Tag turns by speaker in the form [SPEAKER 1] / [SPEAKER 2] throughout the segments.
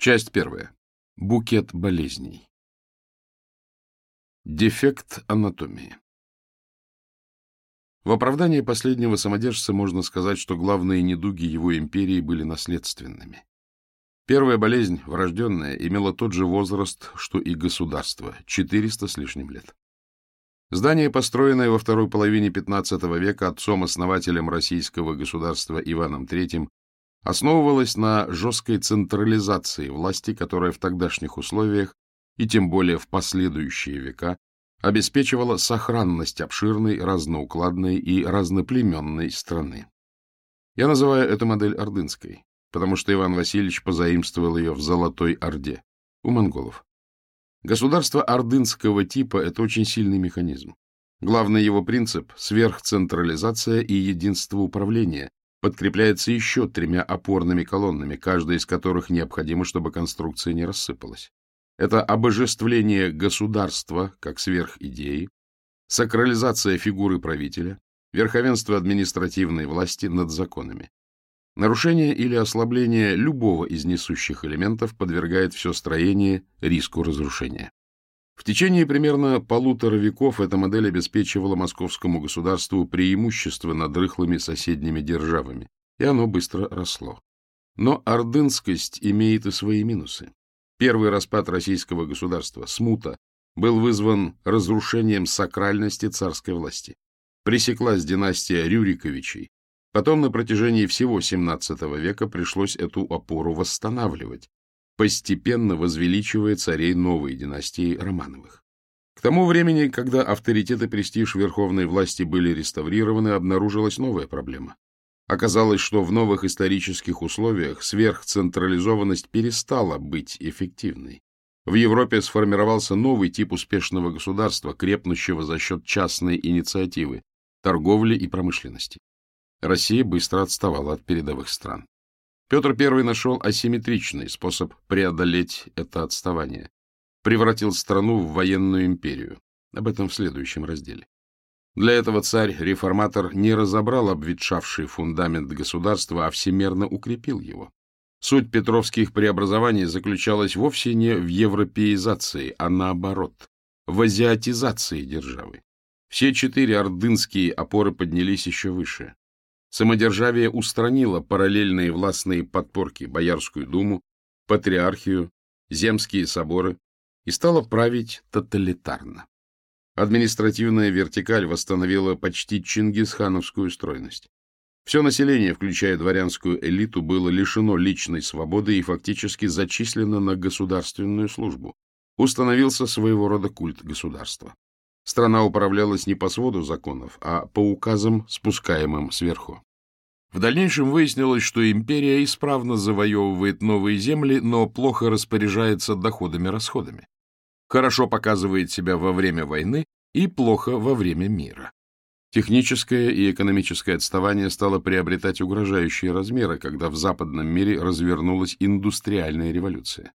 [SPEAKER 1] Часть первая. Букет болезней. Дефект анатомии. В оправдании последнего самодержца можно сказать, что главные недуги его империи были наследственными. Первая болезнь, врожденная, имела тот же возраст, что и государство — 400 с лишним лет. Здание, построенное во второй половине XV века отцом-основателем российского государства Иваном III, основывалось на жесткой централизации власти, которая в тогдашних условиях и тем более в последующие века обеспечивала сохранность обширной, разноукладной и разноплеменной страны. Я называю эту модель ордынской, потому что Иван Васильевич позаимствовал ее в Золотой Орде у монголов. Государство ордынского типа – это очень сильный механизм. Главный его принцип – сверхцентрализация и единство управления, подкрепляется еще тремя опорными колоннами, каждая из которых необходима, чтобы конструкция не рассыпалась. Это обожествление государства как сверхидеи, сакрализация фигуры правителя, верховенство административной власти над законами. Нарушение или ослабление любого из несущих элементов подвергает все строение риску разрушения. В течение примерно полутора веков эта модель обеспечивала московскому государству преимущество над рыхлыми соседними державами, и оно быстро росло. Но ордынскость имеет и свои минусы. Первый распад российского государства, смута, был вызван разрушением сакральности царской власти. Пресеклась династия Рюриковичей. Потом на протяжении всего XVII века пришлось эту опору восстанавливать, постепенно возвеличивая царей новой династии Романовых. К тому времени, когда авторитет и престиж верховной власти были реставрированы, обнаружилась новая проблема. Оказалось, что в новых исторических условиях сверхцентрализованность перестала быть эффективной. В Европе сформировался новый тип успешного государства, крепнущего за счет частной инициативы, торговли и промышленности. Россия быстро отставала от передовых стран. Петр I нашел асимметричный способ преодолеть это отставание. Превратил страну в военную империю. Об этом в следующем разделе. Для этого царь-реформатор не разобрал обветшавший фундамент государства, а всемерно укрепил его. Суть петровских преобразований заключалась вовсе не в европеизации, а наоборот, в азиатизации державы. Все четыре ордынские опоры поднялись еще выше. Самодержавие устранило параллельные властные подпорки, Боярскую думу, Патриархию, Земские соборы и стало править тоталитарно. Административная вертикаль восстановила почти чингисхановскую стройность. Все население, включая дворянскую элиту, было лишено личной свободы и фактически зачислено на государственную службу. Установился своего рода культ государства. Страна управлялась не по своду законов, а по указам, спускаемым сверху. В дальнейшем выяснилось, что империя исправно завоевывает новые земли, но плохо распоряжается доходами-расходами. Хорошо показывает себя во время войны и плохо во время мира. Техническое и экономическое отставание стало приобретать угрожающие размеры, когда в западном мире развернулась индустриальная революция.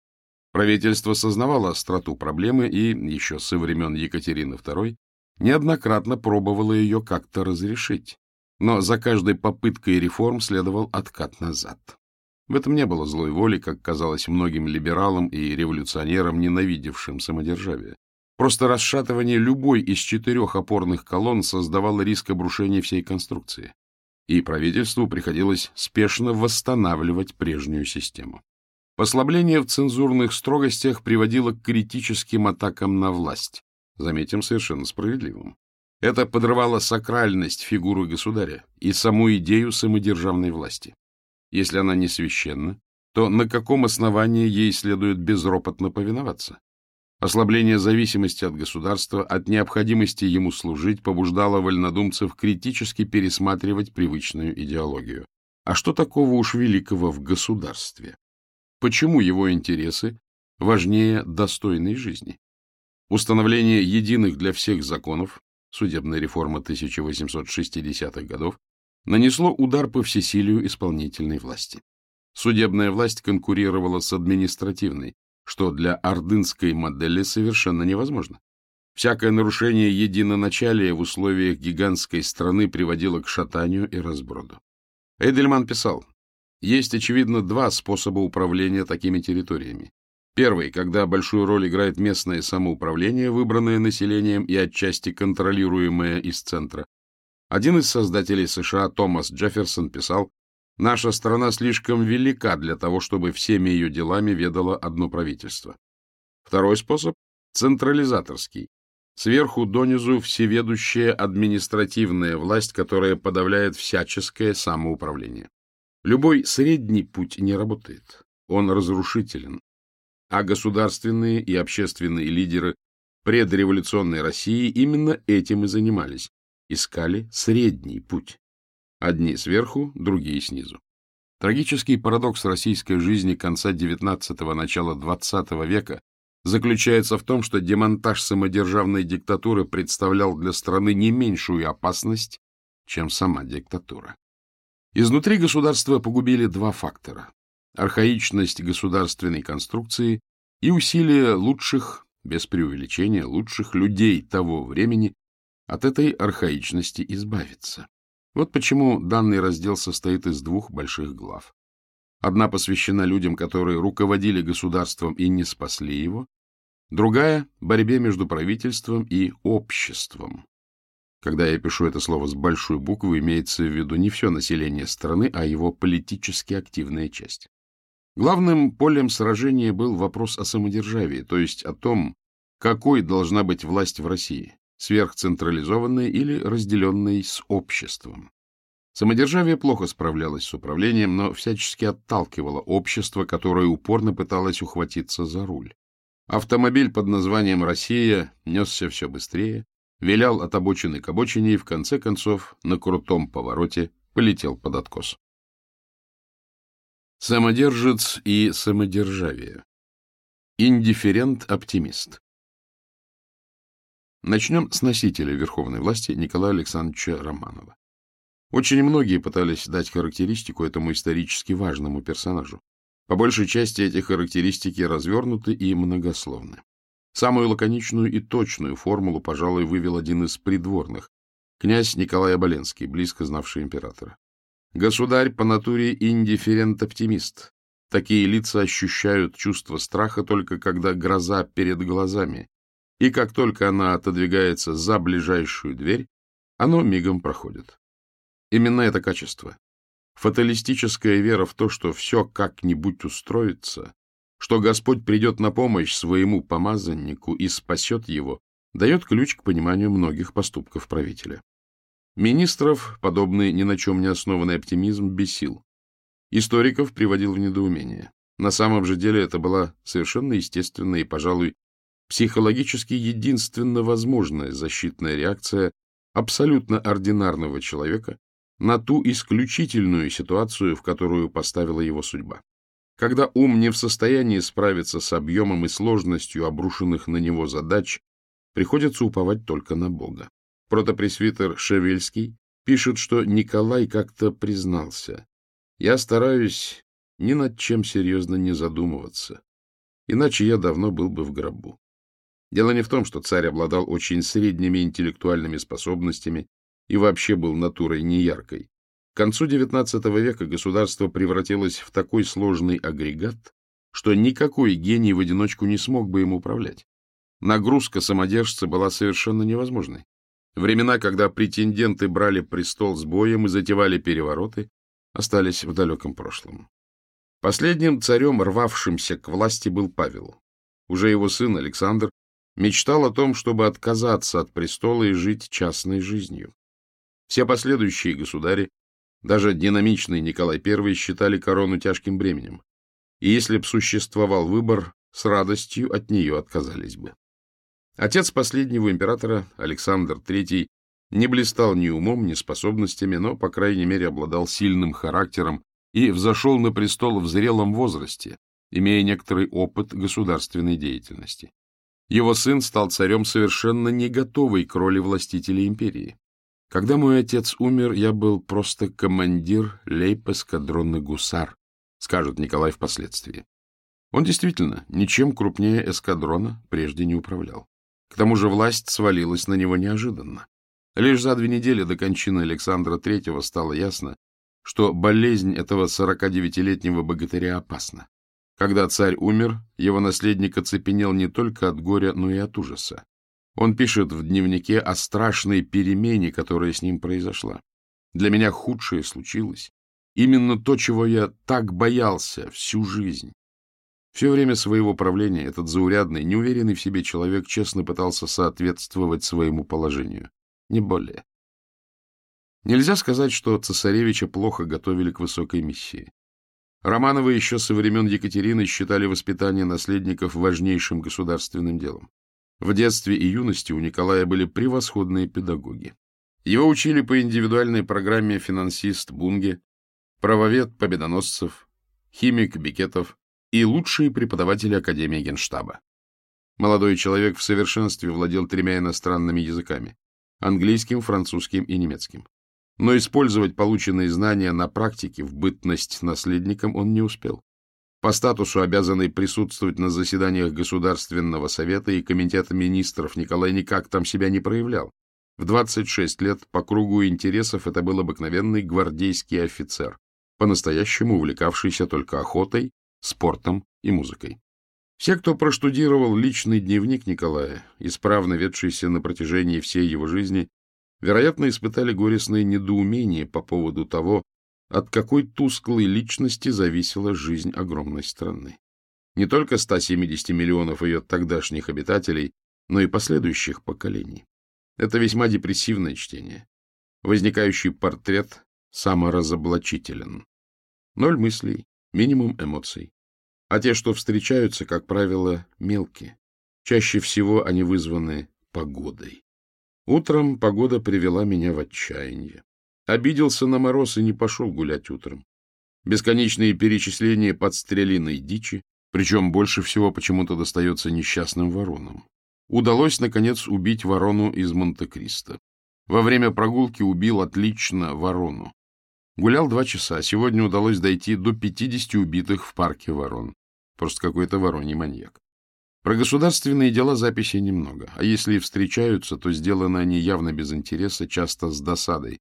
[SPEAKER 1] Правительство сознавало остроту проблемы и, еще со времен Екатерины II, неоднократно пробовало ее как-то разрешить. Но за каждой попыткой реформ следовал откат назад. В этом не было злой воли, как казалось многим либералам и революционерам, ненавидевшим самодержавие. Просто расшатывание любой из четырех опорных колонн создавало риск обрушения всей конструкции. И правительству приходилось спешно восстанавливать прежнюю систему. Послабление в цензурных строгостях приводило к критическим атакам на власть, заметим, совершенно справедливым. Это подрывало сакральность фигуры государя и саму идею самодержавной власти. Если она не священна, то на каком основании ей следует безропотно повиноваться? Ослабление зависимости от государства, от необходимости ему служить, побуждало вольнодумцев критически пересматривать привычную идеологию. А что такого уж великого в государстве? Почему его интересы важнее достойной жизни? Установление единых для всех законов, судебная реформа 1860-х годов, нанесло удар по всесилию исполнительной власти. Судебная власть конкурировала с административной, что для ордынской модели совершенно невозможно. Всякое нарушение единоначалия в условиях гигантской страны приводило к шатанию и разброду. Эдельман писал, Есть, очевидно, два способа управления такими территориями. Первый, когда большую роль играет местное самоуправление, выбранное населением и отчасти контролируемое из центра. Один из создателей США, Томас Джефферсон, писал, «Наша страна слишком велика для того, чтобы всеми ее делами ведало одно правительство». Второй способ – централизаторский. Сверху донизу всеведущая административная власть, которая подавляет всяческое самоуправление. Любой средний путь не работает. Он разрушителен. А государственные и общественные лидеры предреволюционной России именно этим и занимались. Искали средний путь. Одни сверху, другие снизу. Трагический парадокс российской жизни конца XIX – начала XX века заключается в том, что демонтаж самодержавной диктатуры представлял для страны не меньшую опасность, чем сама диктатура. Изнутри государства погубили два фактора – архаичность государственной конструкции и усилия лучших, без преувеличения, лучших людей того времени от этой архаичности избавиться. Вот почему данный раздел состоит из двух больших глав. Одна посвящена людям, которые руководили государством и не спасли его, другая — борьбе между правительством и обществом. Когда я пишу это слово с большой буквы, имеется в виду не все население страны, а его политически активная часть. Главным полем сражения был вопрос о самодержавии, то есть о том, какой должна быть власть в России, сверхцентрализованная или разделенная с обществом. Самодержавие плохо справлялось с управлением, но всячески отталкивало общество, которое упорно пыталось ухватиться за руль. Автомобиль под названием «Россия» несся все быстрее, вилял от обочины к обочине и, в конце концов, на крутом повороте полетел под откос. Самодержец и самодержавие. Индифферент-оптимист. Начнем с носителя верховной власти Николая Александровича Романова. Очень многие пытались дать характеристику этому исторически важному персонажу. По большей части эти характеристики развернуты и многословны. Самую лаконичную и точную формулу, пожалуй, вывел один из придворных, князь Николай Оболенский, близко знавший императора. Государь по натуре индифферент-оптимист. Такие лица ощущают чувство страха только когда гроза перед глазами, и как только она отодвигается за ближайшую дверь, оно мигом проходит. Именно это качество. Фаталистическая вера в то, что все как-нибудь устроится, что Господь придет на помощь своему помазаннику и спасет его, дает ключ к пониманию многих поступков правителя. Министров подобный ни на чем не основанный оптимизм бесил. Историков приводил в недоумение. На самом же деле это была совершенно естественная и, пожалуй, психологически единственно возможная защитная реакция абсолютно ординарного человека на ту исключительную ситуацию, в которую поставила его судьба. Когда ум не в состоянии справиться с объемом и сложностью обрушенных на него задач, приходится уповать только на Бога. Протопресвитер Шевельский пишет, что Николай как-то признался. «Я стараюсь ни над чем серьезно не задумываться, иначе я давно был бы в гробу». Дело не в том, что царь обладал очень средними интеллектуальными способностями и вообще был натурой неяркой. К концу XIX века государство превратилось в такой сложный агрегат, что никакой гений в одиночку не смог бы им управлять. Нагрузка самодержца была совершенно невозможной. Времена, когда претенденты брали престол с боем и затевали перевороты, остались в далеком прошлом. Последним царем, рвавшимся к власти, был Павел. Уже его сын Александр мечтал о том, чтобы отказаться от престола и жить частной жизнью. Все последующие государи, даже динамичный Николай I, считали корону тяжким бременем, и если б существовал выбор, с радостью от нее отказались бы. Отец последнего императора, Александр III, не блистал ни умом, ни способностями, но, по крайней мере, обладал сильным характером и взошел на престол в зрелом возрасте, имея некоторый опыт государственной деятельности. Его сын стал царем совершенно не готовый к роли властителя империи. Когда мой отец умер, я был просто командир лейб-эскадронный гусар, скажет Николай впоследствии. Он действительно ничем крупнее эскадрона прежде не управлял. К тому же власть свалилась на него неожиданно. Лишь за две недели до кончины Александра III стало ясно, что болезнь этого 49-летнего богатыря опасна. Когда царь умер, его наследник оцепенел не только от горя, но и от ужаса. Он пишет в дневнике о страшной перемене, которая с ним произошла. Для меня худшее случилось. Именно то, чего я так боялся всю жизнь. Все время своего правления этот заурядный, неуверенный в себе человек честно пытался соответствовать своему положению. Не более. Нельзя сказать, что цесаревича плохо готовили к высокой миссии. Романовы еще со времен Екатерины считали воспитание наследников важнейшим государственным делом. В детстве и юности у Николая были превосходные педагоги. Его учили по индивидуальной программе финансист Бунге, правовед Победоносцев, химик Бикетов и лучшие преподаватели Академии Генштаба. Молодой человек в совершенстве владел тремя иностранными языками – английским, французским и немецким. Но использовать полученные знания на практике в бытность наследником он не успел. По статусу обязанный присутствовать на заседаниях Государственного совета и Комитета министров Николай никак там себя не проявлял. В 26 лет по кругу интересов это был обыкновенный гвардейский офицер, по-настоящему увлекавшийся только охотой, спортом и музыкой. Все, кто проштудировал личный дневник Николая, исправно ведшийся на протяжении всей его жизни, вероятно, испытали горестное недоумение по поводу того, от какой тусклой личности зависела жизнь огромной страны. Не только 170 миллионов ее тогдашних обитателей, но и последующих поколений. Это весьма депрессивное чтение. Возникающий портрет саморазоблачителен. Ноль мыслей, минимум эмоций. А те, что встречаются, как правило, мелкие. Чаще всего они вызваны погодой. Утром погода привела меня в отчаяние. Обиделся на мороз и не пошел гулять утром. Бесконечные перечисления подстреленной дичи, причем больше всего почему-то достается несчастным воронам. Удалось, наконец, убить ворону из Монте-Кристо. Во время прогулки убил отлично ворону. Гулял два часа. Сегодня удалось дойти до 50 убитых в парке ворон. Просто какой-то вороний маньяк. Про государственные дела записей немного, а если и встречаются, то сделаны они явно без интереса, часто с досадой.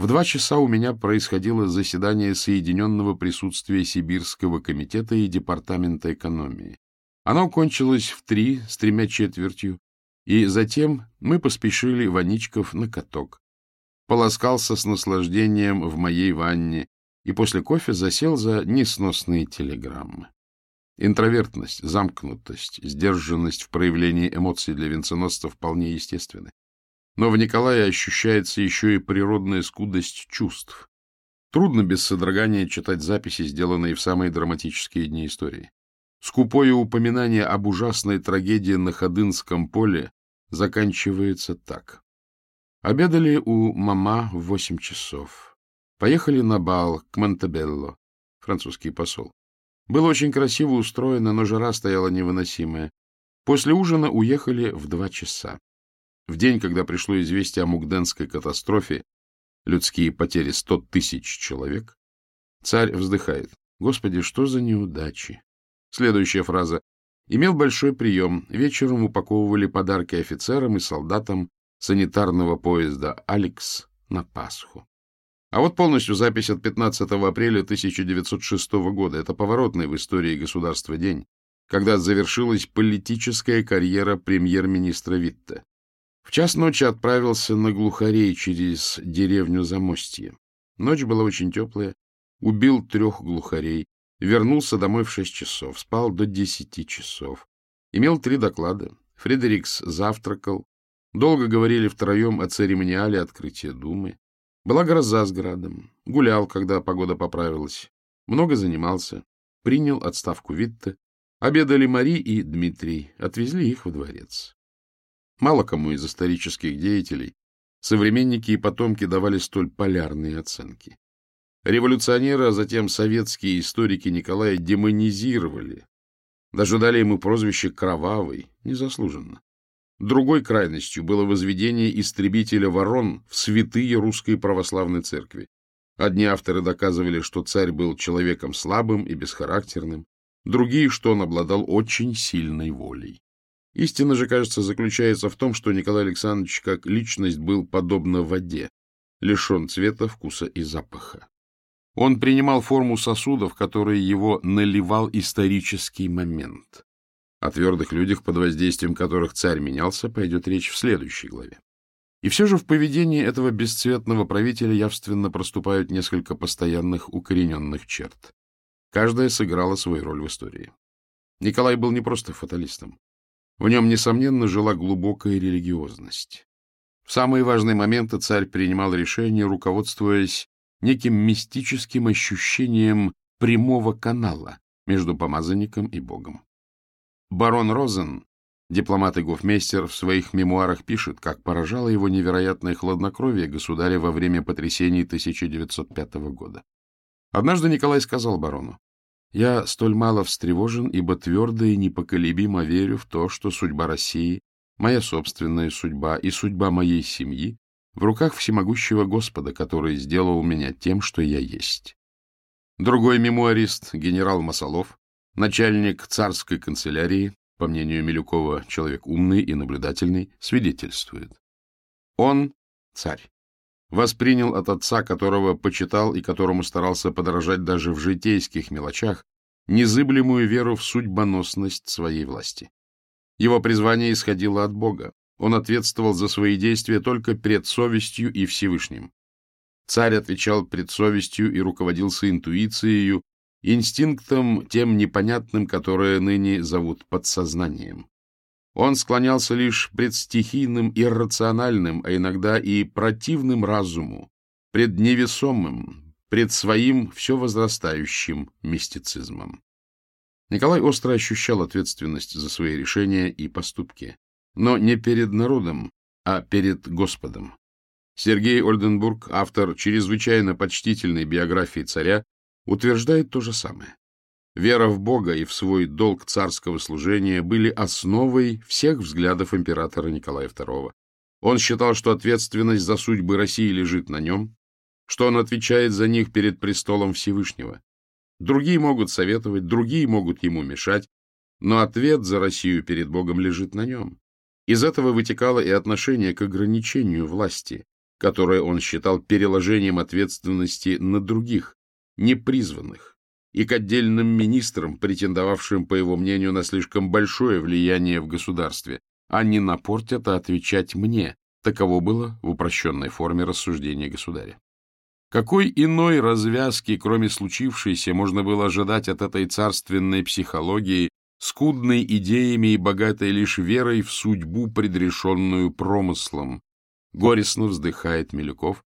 [SPEAKER 1] В два часа у меня происходило заседание Соединенного присутствия Сибирского комитета и Департамента экономии. Оно кончилось в три с тремя четвертью, и затем мы поспешили Ваничков на каток. Полоскался с наслаждением в моей ванне и после кофе засел за несносные телеграммы. Интровертность, замкнутость, сдержанность в проявлении эмоций для венценосца вполне естественны. Но в Николае ощущается еще и природная скудость чувств. Трудно без содрогания читать записи, сделанные в самые драматические дни истории. Скупое упоминание об ужасной трагедии на Ходынском поле заканчивается так. Обедали у мама в восемь часов. Поехали на бал к Монтебелло, французский посол. Было очень красиво устроено, но жара стояла невыносимая. После ужина уехали в два часа. В день, когда пришло известие о Мугденской катастрофе, людские потери сто тысяч человек, царь вздыхает. Господи, что за неудачи! Следующая фраза. Имел большой прием. Вечером упаковывали подарки офицерам и солдатам санитарного поезда «Алекс» на Пасху. А вот полностью запись от 15 апреля 1906 года. Это поворотный в истории государства день, когда завершилась политическая карьера премьер-министра Витте. В час ночи отправился на глухарей через деревню Замостье. Ночь была очень теплая. Убил трех глухарей. Вернулся домой в шесть часов. Спал до десяти часов. Имел три доклада. Фредерикс завтракал. Долго говорили втроем о церемониале открытия Думы. Была гроза с градом. Гулял, когда погода поправилась. Много занимался. Принял отставку Витте. Обедали Мари и Дмитрий. Отвезли их во дворец. Мало кому из исторических деятелей современники и потомки давали столь полярные оценки. Революционеры, а затем советские историки Николая демонизировали. Даже дали ему прозвище «Кровавый», незаслуженно. Другой крайностью было возведение истребителя ворон в святые русской православной церкви. Одни авторы доказывали, что царь был человеком слабым и бесхарактерным, другие, что он обладал очень сильной волей. Истина же, кажется, заключается в том, что Николай Александрович как личность был подобно воде, лишен цвета, вкуса и запаха. Он принимал форму сосудов, которые его наливал исторический момент. О твердых людях, под воздействием которых царь менялся, пойдет речь в следующей главе. И все же в поведении этого бесцветного правителя явственно проступают несколько постоянных укорененных черт. Каждая сыграла свою роль в истории. Николай был не просто фаталистом. В нем, несомненно, жила глубокая религиозность. В самые важные моменты царь принимал решения, руководствуясь неким мистическим ощущением прямого канала между помазанником и Богом. Барон Розен, дипломат и гофмейстер, в своих мемуарах пишет, как поражало его невероятное хладнокровие государя во время потрясений 1905 года. Однажды Николай сказал барону, «Я столь мало встревожен, ибо твердо и непоколебимо верю в то, что судьба России, моя собственная судьба и судьба моей семьи в руках всемогущего Господа, который сделал меня тем, что я есть». Другой мемуарист, генерал Масолов, начальник царской канцелярии, по мнению Милюкова, человек умный и наблюдательный, свидетельствует. Он, царь, воспринял от отца, которого почитал и которому старался подражать даже в житейских мелочах, незыблемую веру в судьбоносность своей власти. Его призвание исходило от Бога. Он ответствовал за свои действия только пред совестью и Всевышним. Царь отвечал пред совестью и руководился интуицией, инстинктом тем непонятным, которое ныне зовут подсознанием. Он склонялся лишь пред стихийным, иррациональным, а иногда и противным разуму, пред невесомым, пред своим все возрастающим мистицизмом. Николай остро ощущал ответственность за свои решения и поступки, но не перед народом, а перед Господом. Сергей Ольденбург, автор чрезвычайно почтительной биографии царя, утверждает то же самое. Вера в Бога и в свой долг царского служения были основой всех взглядов императора Николая II. Он считал, что ответственность за судьбы России лежит на нем, что он отвечает за них перед престолом Всевышнего. Другие могут советовать, другие могут ему мешать, но ответ за Россию перед Богом лежит на нем. Из этого вытекало и отношение к ограничению власти, которое он считал переложением ответственности на других, непризванных, и к отдельным министрам, претендовавшим, по его мнению, на слишком большое влияние в государстве. Они напортят, а отвечать мне. Таково было в упрощенной форме рассуждения государя. Какой иной развязки, кроме случившейся, можно было ожидать от этой царственной психологии, скудной идеями и богатой лишь верой в судьбу, предрешенную промыслом? Горестно вздыхает Милюков,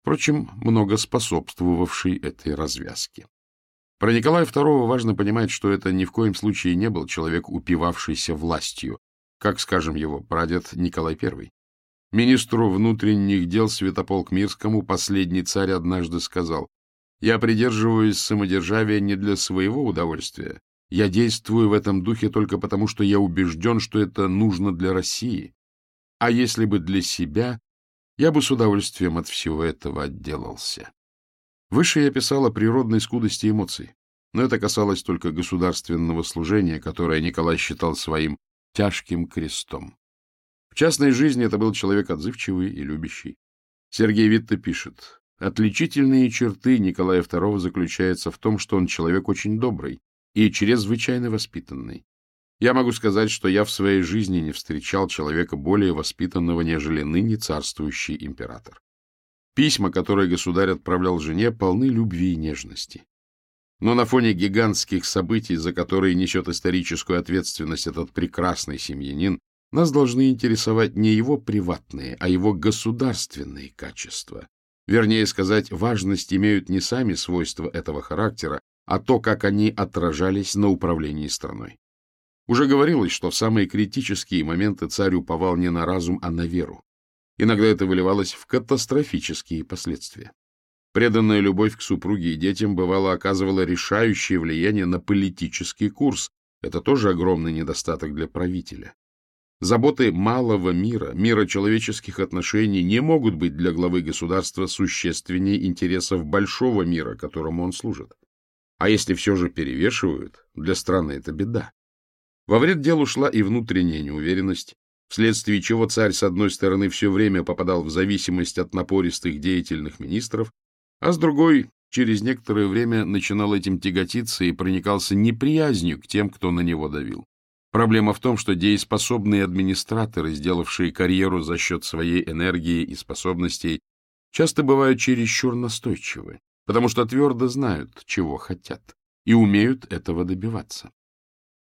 [SPEAKER 1] впрочем, много способствовавший этой развязке. Про Николая II важно понимать, что это ни в коем случае не был человек, упивавшийся властью, как, скажем, его прадед Николай I. Министру внутренних дел Святополк Мирскому последний царь однажды сказал, «Я придерживаюсь самодержавия не для своего удовольствия. Я действую в этом духе только потому, что я убежден, что это нужно для России. А если бы для себя, я бы с удовольствием от всего этого отделался». Выше я писал о природной скудости эмоций, но это касалось только государственного служения, которое Николай считал своим тяжким крестом. В частной жизни это был человек отзывчивый и любящий. Сергей Витте пишет, отличительные черты Николая II заключаются в том, что он человек очень добрый и чрезвычайно воспитанный. Я могу сказать, что я в своей жизни не встречал человека более воспитанного, нежели ныне царствующий император. Письма, которые государь отправлял жене, полны любви и нежности. Но на фоне гигантских событий, за которые несет историческую ответственность этот прекрасный семьянин, нас должны интересовать не его приватные, а его государственные качества. Вернее сказать, важность имеют не сами свойства этого характера, а то, как они отражались на управлении страной. Уже говорилось, что в самые критические моменты царь уповал не на разум, а на веру. Иногда это выливалось в катастрофические последствия. Преданная любовь к супруге и детям бывало оказывала решающее влияние на политический курс. Это тоже огромный недостаток для правителя. Заботы малого мира, мира человеческих отношений не могут быть для главы государства существеннее интересов большого мира, которому он служит. А если все же перевешивают, для страны это беда. Во вред делу шла и внутренняя неуверенность, вследствие чего царь, с одной стороны, все время попадал в зависимость от напористых деятельных министров, а с другой через некоторое время начинал этим тяготиться и проникался неприязнью к тем, кто на него давил. Проблема в том, что дееспособные администраторы, сделавшие карьеру за счет своей энергии и способностей, часто бывают чересчур настойчивы, потому что твердо знают, чего хотят, и умеют этого добиваться.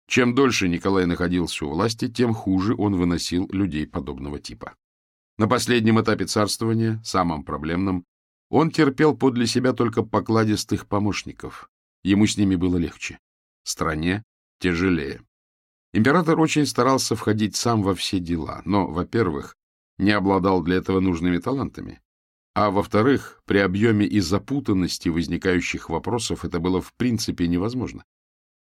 [SPEAKER 1] Чем дольше Николай находился у власти, тем хуже он выносил людей подобного типа. На последнем этапе царствования, самом проблемном, он терпел подле себя только покладистых помощников. Ему с ними было легче. Стране тяжелее. Император очень старался входить сам во все дела, но, во-первых, не обладал для этого нужными талантами, а, во-вторых, при объеме и запутанности возникающих вопросов это было в принципе невозможно.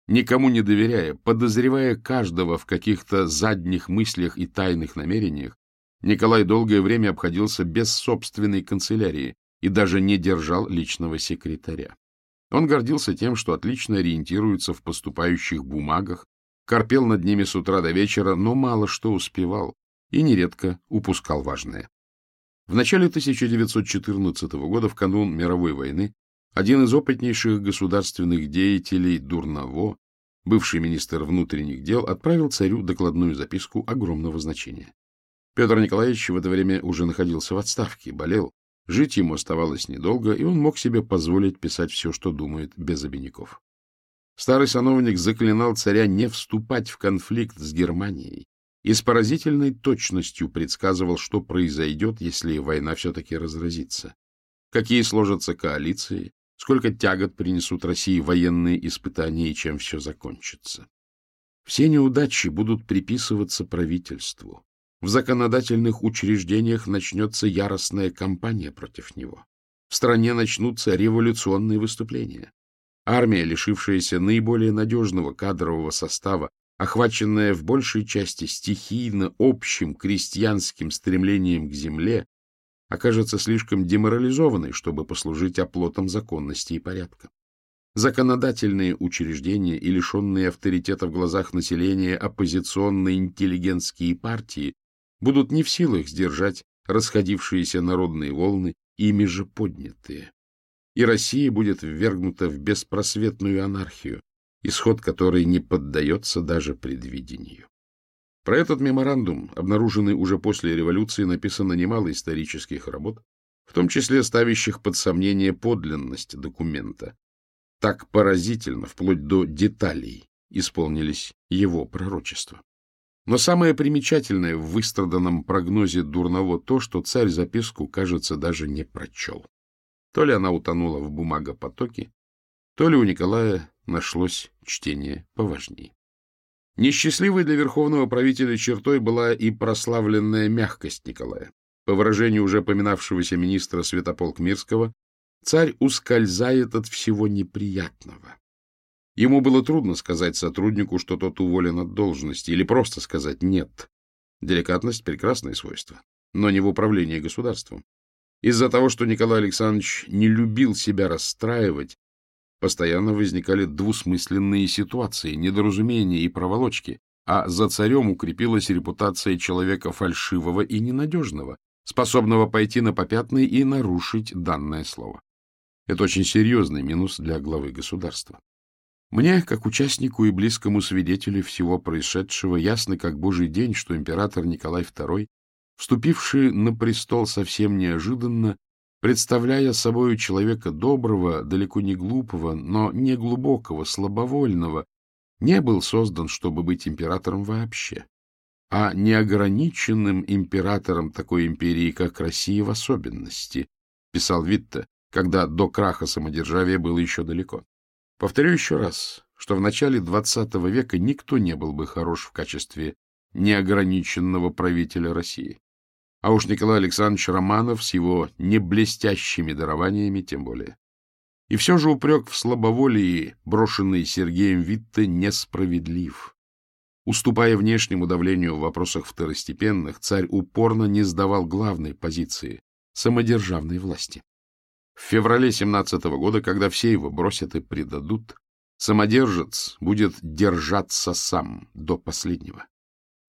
[SPEAKER 1] Никому не доверяя, подозревая каждого в каких-то задних мыслях и тайных намерениях, Николай долгое время обходился без собственной канцелярии и даже не держал личного секретаря. Он гордился тем, что отлично ориентируется в поступающих бумагах, корпел над ними с утра до вечера, но мало что успевал и нередко упускал важное. В начале 1914 года, в канун мировой войны, один из опытнейших государственных деятелей Дурново, бывший министр внутренних дел, отправил царю докладную записку огромного значения. Петр Николаевич в это время уже находился в отставке, болел, жить ему оставалось недолго, и он мог себе позволить писать все, что думает, без обиняков. Старый сановник заклинал царя не вступать в конфликт с Германией и с поразительной точностью предсказывал, что произойдет, если война все-таки разразится. Какие сложатся коалиции, сколько тягот принесут России военные испытания и чем все закончится. Все неудачи будут приписываться правительству. В законодательных учреждениях начнется яростная кампания против него. В стране начнутся революционные выступления. Армия, лишившаяся наиболее надежного кадрового состава, охваченная в большей части стихийно общим крестьянским стремлением к земле, окажется слишком деморализованной, чтобы послужить оплотом законности и порядка. Законодательные учреждения и лишенные авторитета в глазах населения оппозиционные интеллигентские партии будут не в силах сдержать расходившиеся народные волны, ими же поднятые и Россия будет ввергнута в беспросветную анархию, исход которой не поддается даже предвидению. Про этот меморандум, обнаруженный уже после революции, написано немало исторических работ, в том числе ставящих под сомнение подлинность документа. Так поразительно, вплоть до деталей, исполнились его пророчества. Но самое примечательное в выстраданном прогнозе Дурново то, что царь записку, кажется, даже не прочел. То ли она утонула в бумагопотоке, то ли у Николая нашлось чтение поважнее. Несчастливой для верховного правителя чертой была и прославленная мягкость Николая. По выражению уже поминавшегося министра Святополк Мирского, царь ускользает от всего неприятного. Ему было трудно сказать сотруднику, что тот уволен от должности, или просто сказать «нет». Деликатность — прекрасное свойство, но не в управлении государством. Из-за того, что Николай Александрович не любил себя расстраивать, постоянно возникали двусмысленные ситуации, недоразумения и проволочки, а за царем укрепилась репутация человека фальшивого и ненадежного, способного пойти на попятный и нарушить данное слово. Это очень серьезный минус для главы государства. Мне, как участнику и близкому свидетелю всего происшедшего, ясно как божий день, что император Николай II вступивший на престол совсем неожиданно, представляя собою человека доброго, далеко не глупого, но не глубокого, слабовольного, не был создан, чтобы быть императором вообще, а неограниченным императором такой империи, как Россия в особенности, писал Витте, когда до краха самодержавия было еще далеко. Повторю еще раз, что в начале XX века никто не был бы хорош в качестве неограниченного правителя России. А уж Николай Александрович Романов с его неблестящими дарованиями тем более. И все же упрек в слабоволии, брошенный Сергеем Витте, несправедлив. Уступая внешнему давлению в вопросах второстепенных, царь упорно не сдавал главной позиции — самодержавной власти. В феврале 17 года, когда все его бросят и предадут, самодержец будет держаться сам до последнего.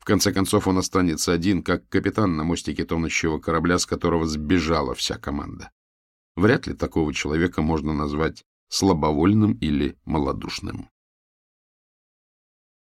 [SPEAKER 1] В конце концов он останется один, как капитан на мостике тонущего корабля, с которого сбежала вся команда. Вряд ли такого человека можно назвать слабовольным или малодушным.